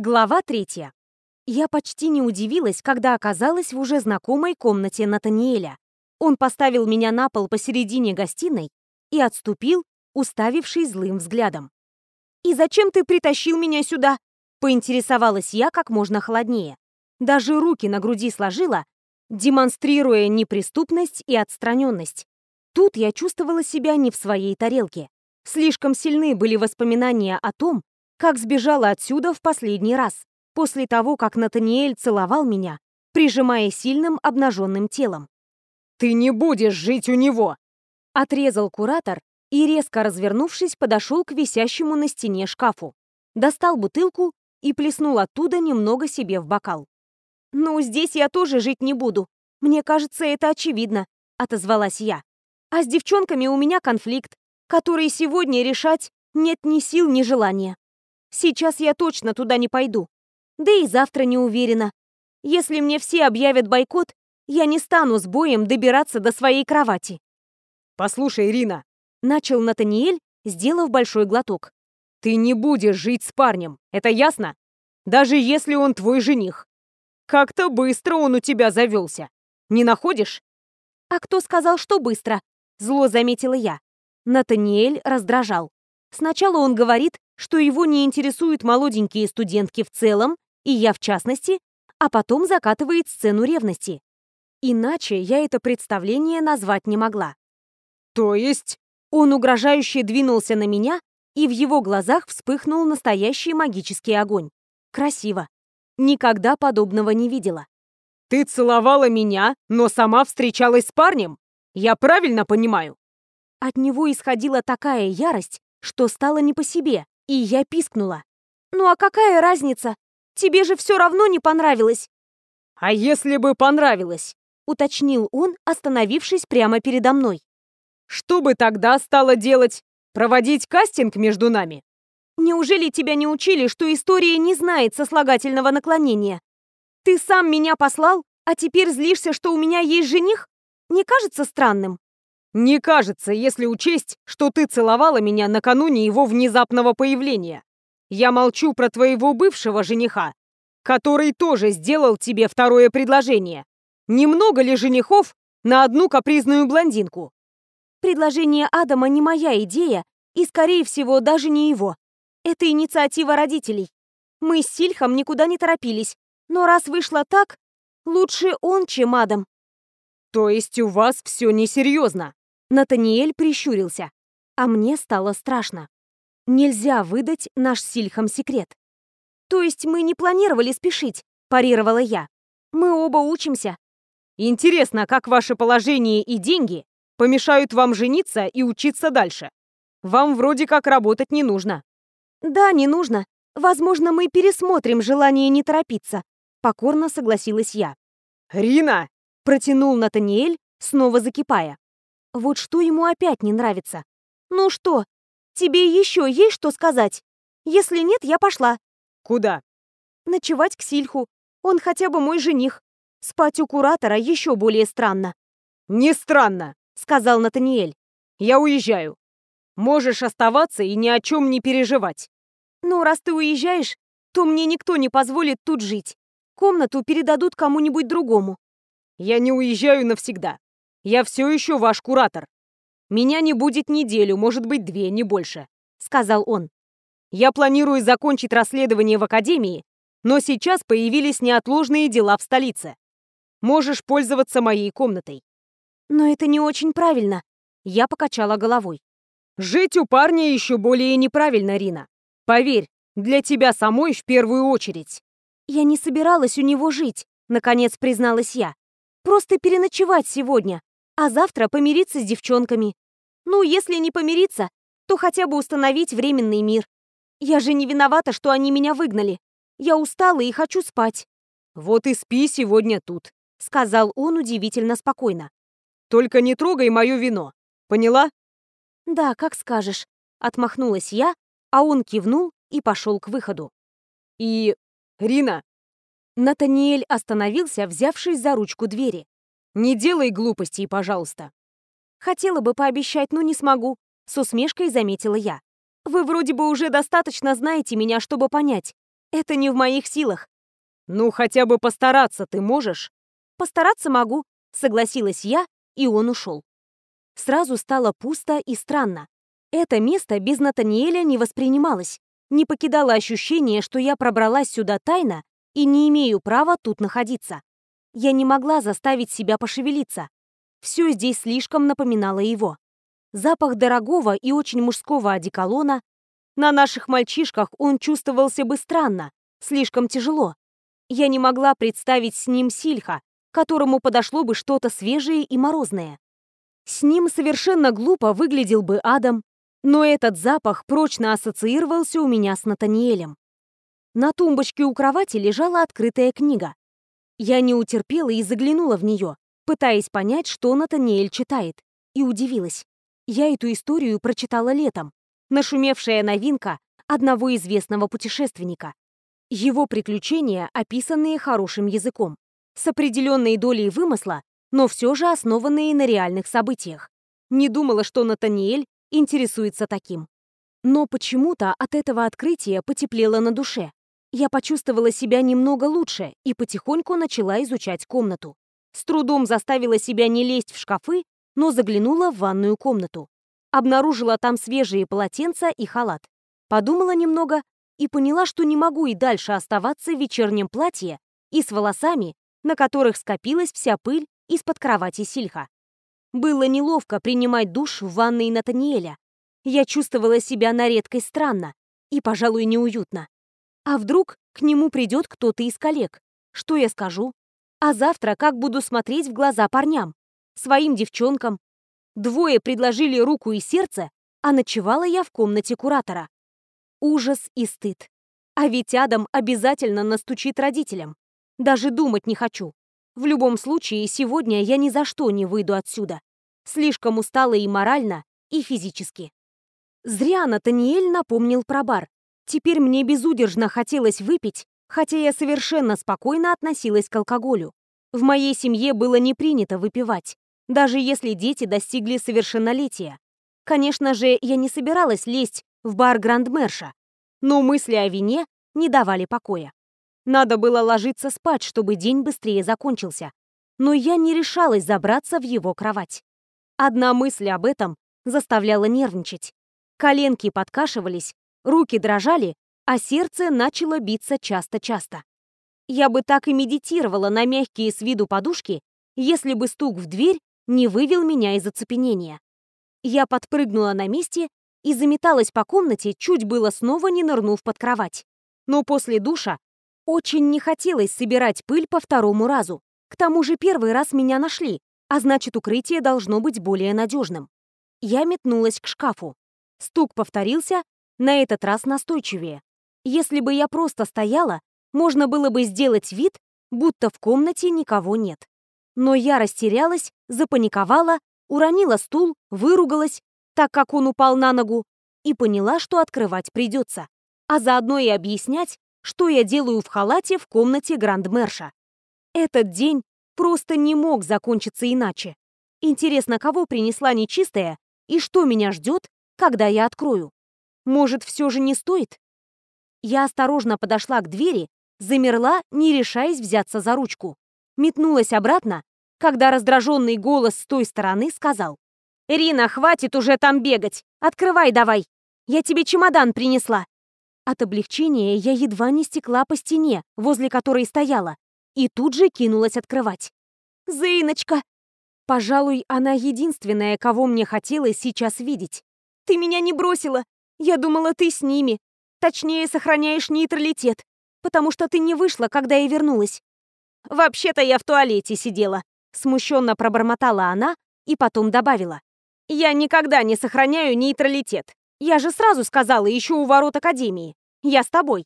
Глава третья. Я почти не удивилась, когда оказалась в уже знакомой комнате Натаниэля. Он поставил меня на пол посередине гостиной и отступил, уставившись злым взглядом. «И зачем ты притащил меня сюда?» — поинтересовалась я как можно холоднее. Даже руки на груди сложила, демонстрируя неприступность и отстраненность. Тут я чувствовала себя не в своей тарелке. Слишком сильны были воспоминания о том, как сбежала отсюда в последний раз, после того, как Натаниэль целовал меня, прижимая сильным обнаженным телом. «Ты не будешь жить у него!» Отрезал куратор и, резко развернувшись, подошел к висящему на стене шкафу. Достал бутылку и плеснул оттуда немного себе в бокал. «Ну, здесь я тоже жить не буду. Мне кажется, это очевидно», — отозвалась я. «А с девчонками у меня конфликт, который сегодня решать нет ни сил, ни желания. Сейчас я точно туда не пойду. Да и завтра не уверена. Если мне все объявят бойкот, я не стану с боем добираться до своей кровати. «Послушай, Ирина», — начал Натаниэль, сделав большой глоток. «Ты не будешь жить с парнем, это ясно? Даже если он твой жених. Как-то быстро он у тебя завелся. Не находишь?» «А кто сказал, что быстро?» — зло заметила я. Натаниэль раздражал. Сначала он говорит, что его не интересуют молоденькие студентки в целом, и я в частности, а потом закатывает сцену ревности. Иначе я это представление назвать не могла. То есть? Он угрожающе двинулся на меня, и в его глазах вспыхнул настоящий магический огонь. Красиво. Никогда подобного не видела. Ты целовала меня, но сама встречалась с парнем? Я правильно понимаю? От него исходила такая ярость, что стало не по себе, и я пискнула. «Ну а какая разница? Тебе же все равно не понравилось!» «А если бы понравилось?» — уточнил он, остановившись прямо передо мной. «Что бы тогда стало делать? Проводить кастинг между нами?» «Неужели тебя не учили, что история не знает сослагательного наклонения? Ты сам меня послал, а теперь злишься, что у меня есть жених? Не кажется странным?» Не кажется, если учесть, что ты целовала меня накануне его внезапного появления. Я молчу про твоего бывшего жениха, который тоже сделал тебе второе предложение. Немного ли женихов на одну капризную блондинку? Предложение Адама не моя идея, и, скорее всего, даже не его. Это инициатива родителей. Мы с Сильхом никуда не торопились, но раз вышло так, лучше он, чем Адам. То есть у вас все несерьезно? Натаниэль прищурился, а мне стало страшно. Нельзя выдать наш с Сильхом секрет. То есть мы не планировали спешить, парировала я. Мы оба учимся. Интересно, как ваше положение и деньги помешают вам жениться и учиться дальше? Вам вроде как работать не нужно. Да, не нужно. Возможно, мы пересмотрим желание не торопиться. Покорно согласилась я. «Рина!» — протянул Натаниэль, снова закипая. Вот что ему опять не нравится. Ну что, тебе еще есть что сказать? Если нет, я пошла. Куда? Ночевать к Сильху. Он хотя бы мой жених. Спать у куратора еще более странно. Не странно, сказал Натаниэль. Я уезжаю. Можешь оставаться и ни о чем не переживать. Ну, раз ты уезжаешь, то мне никто не позволит тут жить. Комнату передадут кому-нибудь другому. Я не уезжаю навсегда. Я все еще ваш куратор. Меня не будет неделю, может быть, две, не больше», — сказал он. «Я планирую закончить расследование в Академии, но сейчас появились неотложные дела в столице. Можешь пользоваться моей комнатой». «Но это не очень правильно», — я покачала головой. «Жить у парня еще более неправильно, Рина. Поверь, для тебя самой в первую очередь». «Я не собиралась у него жить», — наконец призналась я. «Просто переночевать сегодня, а завтра помириться с девчонками. Ну, если не помириться, то хотя бы установить временный мир. Я же не виновата, что они меня выгнали. Я устала и хочу спать. Вот и спи сегодня тут, сказал он удивительно спокойно. Только не трогай мое вино. Поняла? Да, как скажешь, отмахнулась я, а он кивнул и пошел к выходу. И Рина Натаниэль остановился, взявшись за ручку двери. Не делай глупостей, пожалуйста. Хотела бы пообещать, но не смогу, с усмешкой заметила я. Вы вроде бы уже достаточно знаете меня, чтобы понять. Это не в моих силах. Ну, хотя бы постараться ты можешь? Постараться могу, согласилась я, и он ушел. Сразу стало пусто и странно. Это место без Натаниэля не воспринималось. Не покидало ощущение, что я пробралась сюда тайно и не имею права тут находиться. Я не могла заставить себя пошевелиться. Все здесь слишком напоминало его. Запах дорогого и очень мужского одеколона. На наших мальчишках он чувствовался бы странно, слишком тяжело. Я не могла представить с ним Сильха, которому подошло бы что-то свежее и морозное. С ним совершенно глупо выглядел бы Адам, но этот запах прочно ассоциировался у меня с Натаниэлем. На тумбочке у кровати лежала открытая книга. Я не утерпела и заглянула в нее, пытаясь понять, что Натаниэль читает, и удивилась. Я эту историю прочитала летом. Нашумевшая новинка одного известного путешественника. Его приключения, описанные хорошим языком, с определенной долей вымысла, но все же основанные на реальных событиях. Не думала, что Натаниэль интересуется таким. Но почему-то от этого открытия потеплело на душе. Я почувствовала себя немного лучше и потихоньку начала изучать комнату. С трудом заставила себя не лезть в шкафы но заглянула в ванную комнату. Обнаружила там свежие полотенца и халат. Подумала немного и поняла, что не могу и дальше оставаться в вечернем платье и с волосами, на которых скопилась вся пыль из-под кровати Сильха. Было неловко принимать душ в ванной Натаниэля. Я чувствовала себя на редкость странно и, пожалуй, неуютно. А вдруг к нему придет кто-то из коллег? Что я скажу? А завтра как буду смотреть в глаза парням? своим девчонкам. Двое предложили руку и сердце, а ночевала я в комнате куратора. Ужас и стыд. А ведь Адам обязательно настучит родителям. Даже думать не хочу. В любом случае, сегодня я ни за что не выйду отсюда. Слишком устала и морально, и физически. Зря Натаниэль напомнил про бар. Теперь мне безудержно хотелось выпить, хотя я совершенно спокойно относилась к алкоголю. В моей семье было не принято выпивать даже если дети достигли совершеннолетия. Конечно же, я не собиралась лезть в бар Грандмерша, но мысли о вине не давали покоя. Надо было ложиться спать, чтобы день быстрее закончился. Но я не решалась забраться в его кровать. Одна мысль об этом заставляла нервничать. Коленки подкашивались, руки дрожали, а сердце начало биться часто-часто. Я бы так и медитировала на мягкие с виду подушки, если бы стук в дверь не вывел меня из оцепенения. Я подпрыгнула на месте и заметалась по комнате, чуть было снова не нырнув под кровать. Но после душа очень не хотелось собирать пыль по второму разу. К тому же первый раз меня нашли, а значит, укрытие должно быть более надежным. Я метнулась к шкафу. Стук повторился, на этот раз настойчивее. Если бы я просто стояла, можно было бы сделать вид, будто в комнате никого нет. Но я растерялась, запаниковала, уронила стул, выругалась, так как он упал на ногу, и поняла, что открывать придется. А заодно и объяснять, что я делаю в халате в комнате Грандмерша. Этот день просто не мог закончиться иначе. Интересно, кого принесла нечистая и что меня ждет, когда я открою? Может, все же не стоит? Я осторожно подошла к двери, замерла, не решаясь взяться за ручку. Метнулась обратно когда раздраженный голос с той стороны сказал. «Рина, хватит уже там бегать! Открывай давай! Я тебе чемодан принесла!» От облегчения я едва не стекла по стене, возле которой стояла, и тут же кинулась открывать. «Зыночка!» Пожалуй, она единственная, кого мне хотелось сейчас видеть. «Ты меня не бросила! Я думала, ты с ними. Точнее, сохраняешь нейтралитет, потому что ты не вышла, когда я вернулась. Вообще-то я в туалете сидела. Смущенно пробормотала она и потом добавила. «Я никогда не сохраняю нейтралитет. Я же сразу сказала еще у ворот Академии. Я с тобой.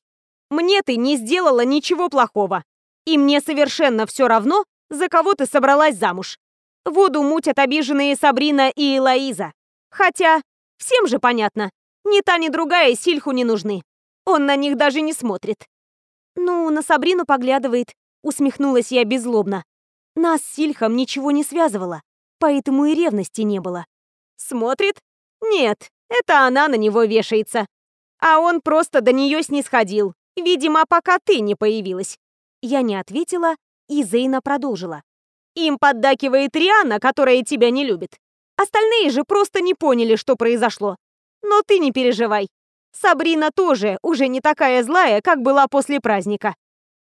Мне ты не сделала ничего плохого. И мне совершенно все равно, за кого ты собралась замуж. Воду мутят обиженные Сабрина и Элоиза. Хотя, всем же понятно, ни та, ни другая Сильху не нужны. Он на них даже не смотрит. «Ну, на Сабрину поглядывает», — усмехнулась я беззлобно. Нас с Сильхом ничего не связывало, поэтому и ревности не было. Смотрит? Нет, это она на него вешается. А он просто до нее снисходил. Видимо, пока ты не появилась. Я не ответила, и Зейна продолжила. Им поддакивает Риана, которая тебя не любит. Остальные же просто не поняли, что произошло. Но ты не переживай. Сабрина тоже уже не такая злая, как была после праздника.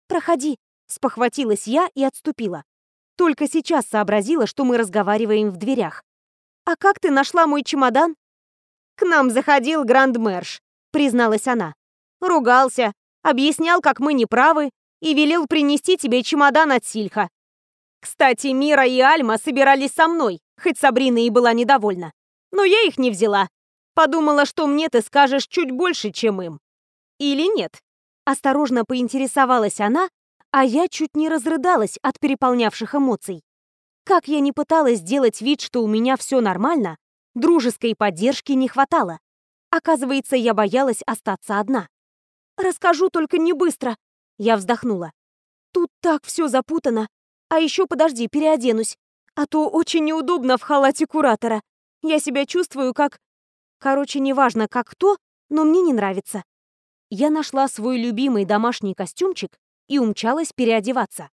Проходи, спохватилась я и отступила. Только сейчас сообразила, что мы разговариваем в дверях. А как ты нашла мой чемодан? К нам заходил Гранд-Мэрш, призналась она. Ругался, объяснял, как мы неправы, и велел принести тебе чемодан от Сильха. Кстати, Мира и Альма собирались со мной, хоть Сабрина и была недовольна. Но я их не взяла. Подумала, что мне ты скажешь чуть больше, чем им. Или нет? Осторожно поинтересовалась она, а я чуть не разрыдалась от переполнявших эмоций. Как я не пыталась сделать вид, что у меня все нормально, дружеской поддержки не хватало. Оказывается, я боялась остаться одна. «Расскажу, только не быстро», — я вздохнула. «Тут так все запутано. А еще подожди, переоденусь. А то очень неудобно в халате куратора. Я себя чувствую как... Короче, неважно, как кто, но мне не нравится. Я нашла свой любимый домашний костюмчик и умчалась переодеваться.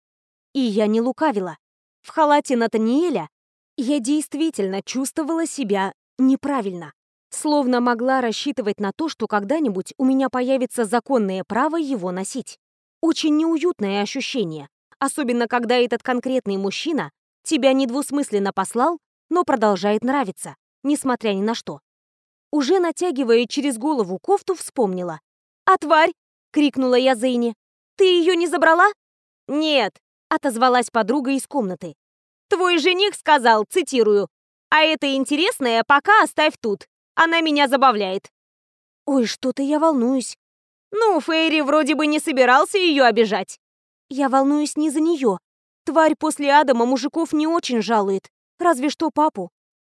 И я не лукавила. В халате Натаниэля я действительно чувствовала себя неправильно. Словно могла рассчитывать на то, что когда-нибудь у меня появится законное право его носить. Очень неуютное ощущение. Особенно, когда этот конкретный мужчина тебя недвусмысленно послал, но продолжает нравиться, несмотря ни на что. Уже натягивая через голову кофту, вспомнила. «А тварь!» — крикнула я Зейне. «Ты ее не забрала?» «Нет», — отозвалась подруга из комнаты. «Твой жених сказал, цитирую, «А это интересное пока оставь тут. Она меня забавляет». «Ой, что-то я волнуюсь». «Ну, Фейри вроде бы не собирался ее обижать». Я волнуюсь не за нее. Тварь после Адама мужиков не очень жалует, разве что папу.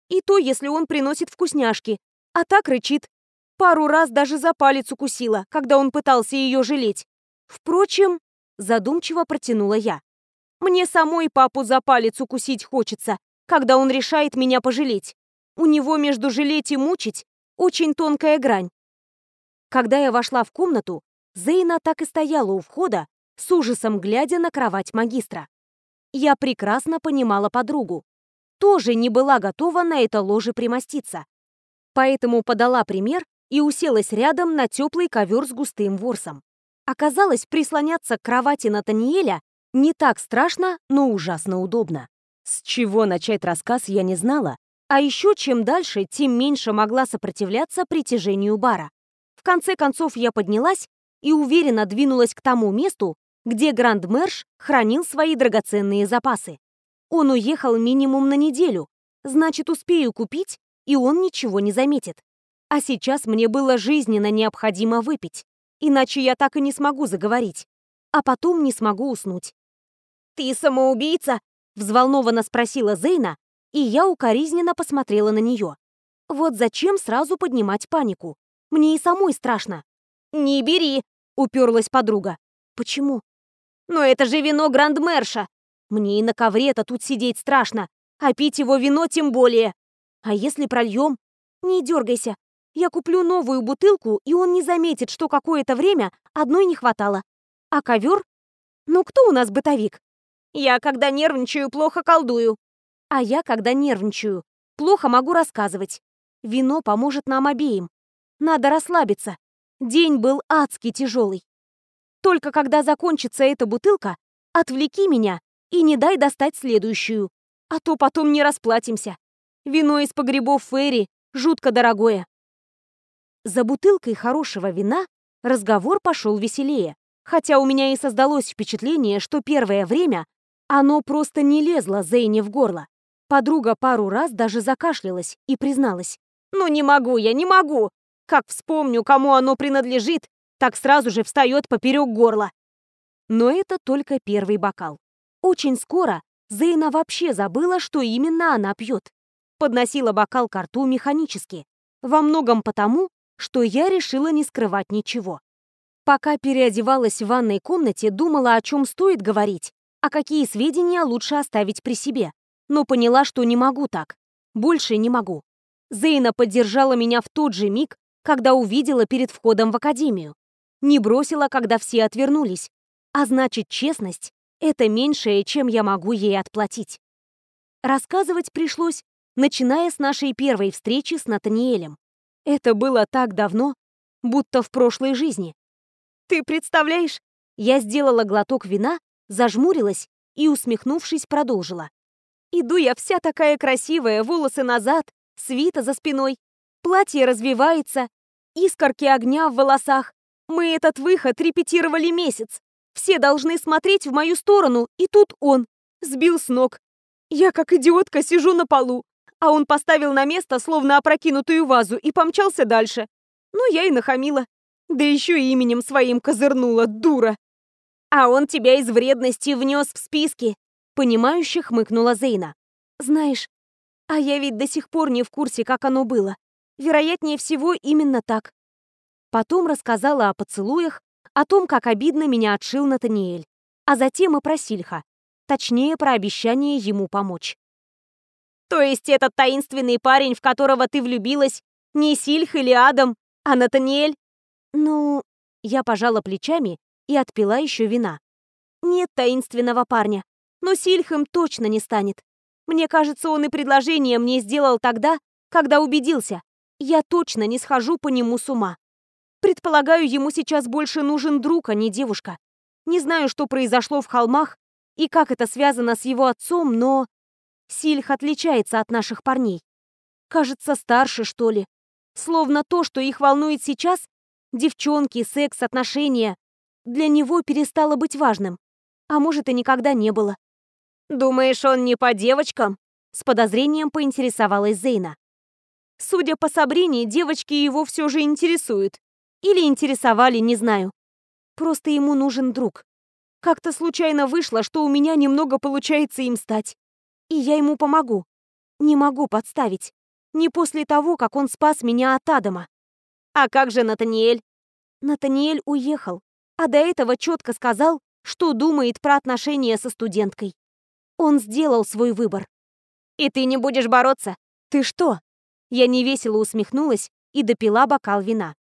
И то, если он приносит вкусняшки, а так рычит. Пару раз даже за палец укусила, когда он пытался ее жалеть. Впрочем, задумчиво протянула я. Мне самой папу за палец укусить хочется, когда он решает меня пожалеть. У него между жалеть и мучить очень тонкая грань. Когда я вошла в комнату, Зейна так и стояла у входа, с ужасом глядя на кровать магистра. Я прекрасно понимала подругу. Тоже не была готова на это ложе примоститься. Поэтому подала пример и уселась рядом на теплый ковер с густым ворсом. Оказалось, прислоняться к кровати Натаниэля не так страшно, но ужасно удобно. С чего начать рассказ я не знала, а еще чем дальше, тем меньше могла сопротивляться притяжению бара. В конце концов я поднялась и уверенно двинулась к тому месту, где Гранд-Мэрш хранил свои драгоценные запасы. Он уехал минимум на неделю, значит, успею купить, и он ничего не заметит. А сейчас мне было жизненно необходимо выпить, иначе я так и не смогу заговорить, а потом не смогу уснуть. «Ты самоубийца?» — взволнованно спросила Зейна, и я укоризненно посмотрела на нее. Вот зачем сразу поднимать панику? Мне и самой страшно. «Не бери!» — уперлась подруга. «Почему?» Но это же вино Грандмерша. Мне и на ковре-то тут сидеть страшно, а пить его вино тем более. А если прольем? Не дергайся. Я куплю новую бутылку, и он не заметит, что какое-то время одной не хватало. А ковер? Ну кто у нас бытовик? Я, когда нервничаю, плохо колдую. А я, когда нервничаю, плохо могу рассказывать. Вино поможет нам обеим. Надо расслабиться. День был адски тяжелый. Только когда закончится эта бутылка, отвлеки меня и не дай достать следующую, а то потом не расплатимся. Вино из погребов Ферри жутко дорогое. За бутылкой хорошего вина разговор пошел веселее, хотя у меня и создалось впечатление, что первое время оно просто не лезло Зейне в горло. Подруга пару раз даже закашлялась и призналась. «Ну не могу я, не могу! Как вспомню, кому оно принадлежит, так сразу же встает поперек горла. Но это только первый бокал. Очень скоро Зейна вообще забыла, что именно она пьет. Подносила бокал к рту механически. Во многом потому, что я решила не скрывать ничего. Пока переодевалась в ванной комнате, думала, о чем стоит говорить, а какие сведения лучше оставить при себе. Но поняла, что не могу так. Больше не могу. Зейна поддержала меня в тот же миг, когда увидела перед входом в академию. не бросила, когда все отвернулись. А значит, честность — это меньшее, чем я могу ей отплатить. Рассказывать пришлось, начиная с нашей первой встречи с Натаниэлем. Это было так давно, будто в прошлой жизни. Ты представляешь? Я сделала глоток вина, зажмурилась и, усмехнувшись, продолжила. Иду я вся такая красивая, волосы назад, свита за спиной, платье развивается, искорки огня в волосах. Мы этот выход репетировали месяц. Все должны смотреть в мою сторону, и тут он сбил с ног. Я как идиотка сижу на полу, а он поставил на место словно опрокинутую вазу и помчался дальше. Ну, я и нахамила. Да еще и именем своим козырнула, дура. А он тебя из вредности внес в списки. Понимающе хмыкнула Зейна. Знаешь, а я ведь до сих пор не в курсе, как оно было. Вероятнее всего, именно так. Потом рассказала о поцелуях, о том, как обидно меня отшил Натаниэль, а затем и про Сильха, точнее, про обещание ему помочь. То есть этот таинственный парень, в которого ты влюбилась, не Сильх или Адам, а Натаниэль? Ну, я пожала плечами и отпила еще вина. Нет таинственного парня, но Сильхом точно не станет. Мне кажется, он и предложение мне сделал тогда, когда убедился. Я точно не схожу по нему с ума. Предполагаю, ему сейчас больше нужен друг, а не девушка. Не знаю, что произошло в холмах и как это связано с его отцом, но... Сильх отличается от наших парней. Кажется, старше, что ли. Словно то, что их волнует сейчас, девчонки, секс, отношения, для него перестало быть важным. А может, и никогда не было. «Думаешь, он не по девочкам?» С подозрением поинтересовалась Зейна. Судя по Сабрине, девочки его все же интересуют. Или интересовали, не знаю. Просто ему нужен друг. Как-то случайно вышло, что у меня немного получается им стать. И я ему помогу. Не могу подставить. Не после того, как он спас меня от Адама. А как же Натаниэль? Натаниэль уехал, а до этого четко сказал, что думает про отношения со студенткой. Он сделал свой выбор. «И ты не будешь бороться?» «Ты что?» Я невесело усмехнулась и допила бокал вина.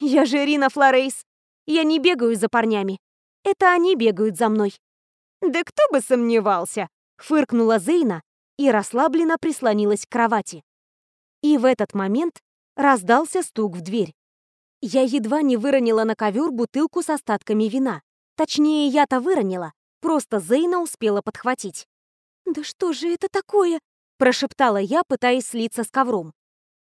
«Я же Рина Флорейс. Я не бегаю за парнями. Это они бегают за мной». «Да кто бы сомневался!» — фыркнула Зейна и расслабленно прислонилась к кровати. И в этот момент раздался стук в дверь. Я едва не выронила на ковер бутылку с остатками вина. Точнее, я-то выронила, просто Зейна успела подхватить. «Да что же это такое?» – прошептала я, пытаясь слиться с ковром.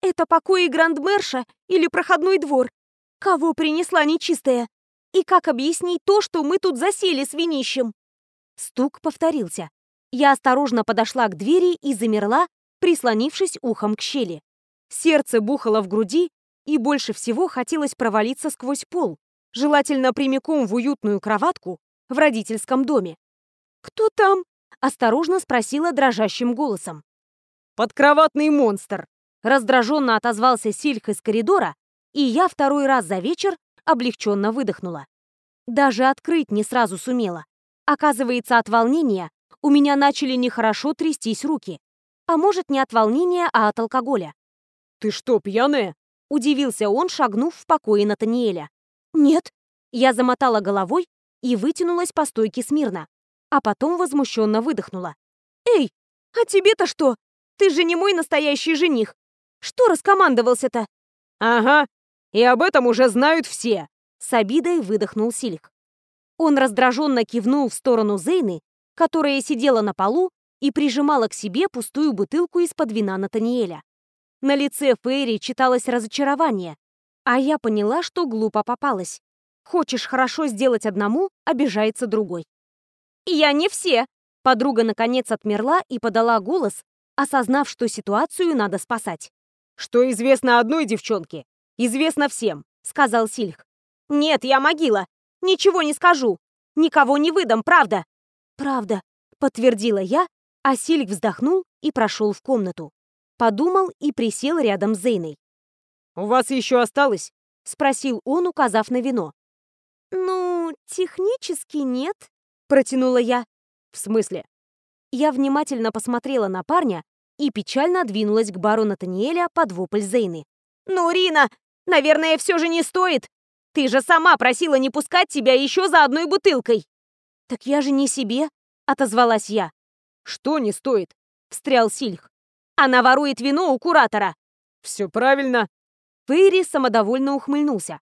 «Это покои Грандмерша или проходной двор? Кого принесла нечистая? И как объяснить то, что мы тут засели с винищем?» Стук повторился. Я осторожно подошла к двери и замерла, прислонившись ухом к щели. Сердце бухало в груди, и больше всего хотелось провалиться сквозь пол, желательно прямиком в уютную кроватку в родительском доме. «Кто там?» Осторожно спросила дрожащим голосом. «Подкроватный монстр!» Раздраженно отозвался Сильх из коридора, и я второй раз за вечер облегченно выдохнула. Даже открыть не сразу сумела. Оказывается, от волнения у меня начали нехорошо трястись руки. А может, не от волнения, а от алкоголя. «Ты что, пьяная?» Удивился он, шагнув в покое Натаниэля. «Нет». Я замотала головой и вытянулась по стойке смирно а потом возмущенно выдохнула. «Эй, а тебе-то что? Ты же не мой настоящий жених. Что раскомандовался-то?» «Ага, и об этом уже знают все», — с обидой выдохнул Сильх. Он раздраженно кивнул в сторону Зейны, которая сидела на полу и прижимала к себе пустую бутылку из-под вина Натаниэля. На лице Фейри читалось разочарование, а я поняла, что глупо попалась. Хочешь хорошо сделать одному, обижается другой. «Я не все!» Подруга наконец отмерла и подала голос, осознав, что ситуацию надо спасать. «Что известно одной девчонке, известно всем», — сказал Сильх. «Нет, я могила. Ничего не скажу. Никого не выдам, правда?» «Правда», — подтвердила я, а Сильх вздохнул и прошел в комнату. Подумал и присел рядом с Зейной. «У вас еще осталось?» — спросил он, указав на вино. «Ну, технически нет», Протянула я. В смысле? Я внимательно посмотрела на парня и печально двинулась к бару Натаниэля под вопль Зейны. «Ну, Рина, наверное, все же не стоит!» Ты же сама просила не пускать тебя еще за одной бутылкой!» «Так я же не себе!» — отозвалась я. «Что не стоит?» — встрял Сильх. «Она ворует вино у куратора!» «Все правильно!» Фейри самодовольно ухмыльнулся.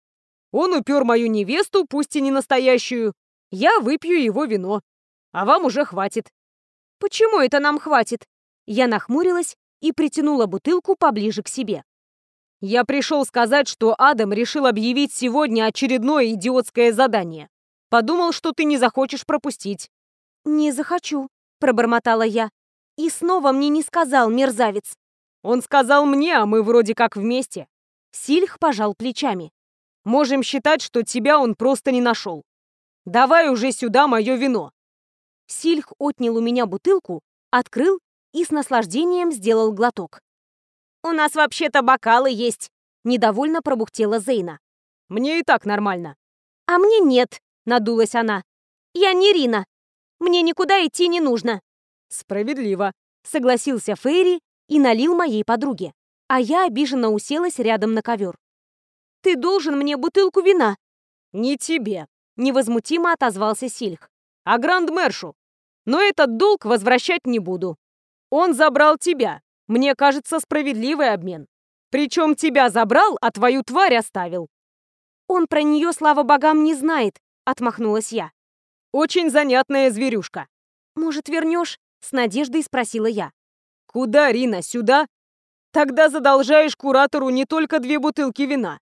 «Он упер мою невесту, пусть и не настоящую. Я выпью его вино. А вам уже хватит». «Почему это нам хватит?» Я нахмурилась и притянула бутылку поближе к себе. Я пришел сказать, что Адам решил объявить сегодня очередное идиотское задание. Подумал, что ты не захочешь пропустить. «Не захочу», — пробормотала я. И снова мне не сказал мерзавец. Он сказал мне, а мы вроде как вместе. Сильх пожал плечами. Можем считать, что тебя он просто не нашел. Давай уже сюда мое вино. Сильх отнял у меня бутылку, открыл и с наслаждением сделал глоток. «У нас вообще-то бокалы есть», — недовольно пробухтела Зейна. «Мне и так нормально». «А мне нет», — надулась она. «Я не Рина. Мне никуда идти не нужно». «Справедливо», — согласился Фейри и налил моей подруге, а я обиженно уселась рядом на ковер. «Ты должен мне бутылку вина». «Не тебе», — невозмутимо отозвался Сильх. «А Гранд-Мэршу. Но этот долг возвращать не буду. Он забрал тебя, мне кажется, справедливый обмен. Причем тебя забрал, а твою тварь оставил. Он про нее, слава богам, не знает, отмахнулась я. Очень занятная зверюшка. Может, вернешь? С надеждой спросила я. Куда, Рина, сюда? Тогда задолжаешь куратору не только две бутылки вина.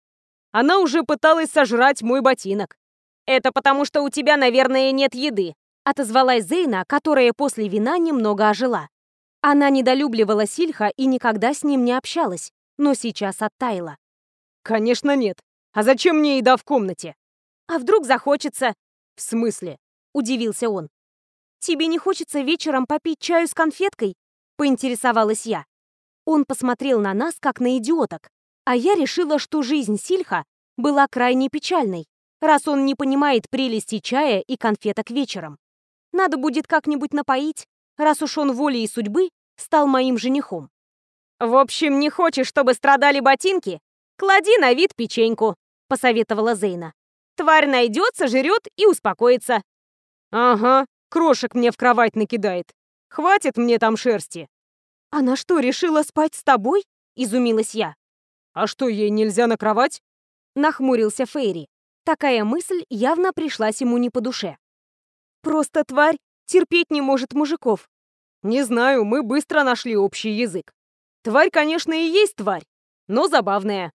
Она уже пыталась сожрать мой ботинок. Это потому, что у тебя, наверное, нет еды, отозвалась Зейна, которая после вина немного ожила. Она недолюбливала Сильха и никогда с ним не общалась, но сейчас оттаяла. «Конечно нет. А зачем мне еда в комнате?» «А вдруг захочется?» «В смысле?» — удивился он. «Тебе не хочется вечером попить чаю с конфеткой?» — поинтересовалась я. Он посмотрел на нас, как на идиоток, а я решила, что жизнь Сильха была крайне печальной, раз он не понимает прелести чая и конфеток вечером. Надо будет как-нибудь напоить, раз уж он волей судьбы стал моим женихом. «В общем, не хочешь, чтобы страдали ботинки? Клади на вид печеньку», — посоветовала Зейна. «Тварь найдется, жрет и успокоится». «Ага, крошек мне в кровать накидает. Хватит мне там шерсти». «Она что, решила спать с тобой?» — изумилась я. «А что, ей нельзя на кровать?» — нахмурился Фейри. Такая мысль явно пришлась ему не по душе. «Просто тварь терпеть не может мужиков. Не знаю, мы быстро нашли общий язык. Тварь, конечно, и есть тварь, но забавная.